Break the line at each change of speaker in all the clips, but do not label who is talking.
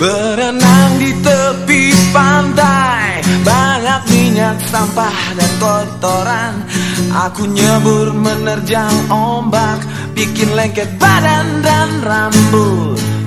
Berenang di tepi pantai Banyak minyak sampah dan kotoran. Aku nyebur menerjang ombak Bikin lengket badan dan rambut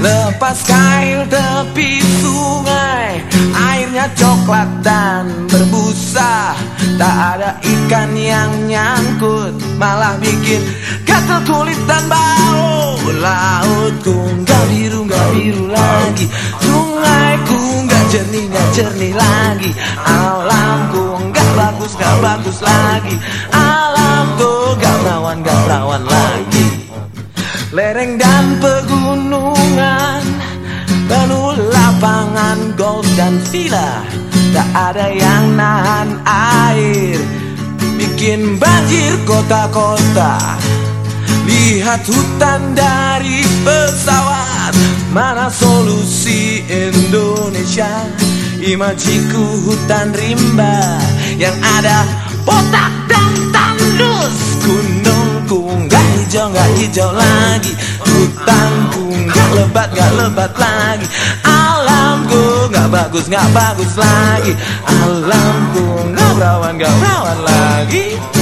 Lepas kail tepi sungai Airnya coklat dan berbusa. Tak ada ikan yang nyangkut Malah bikin gatal kulit dan bau. Lautku nggak biru nggak biru lagi. Sungaiku nggak jernih nggak jernih lagi. Alamku nggak bagus nggak bagus lagi Lereng dan pegunungan Penuh lapangan golf dan villa. Tak ada yang nahan air Bikin banjir kota-kota. Lihat hutan dari pesawat Mana solusi Indonesia? Imajiku hutan rimba Yang ada botak hijau nggak hijau lagi. Hutanku nggak lebat nggak lebat lagi. Alamku nggak bagus nggak bagus lagi. Alamku nggak perawan nggak perawan lagi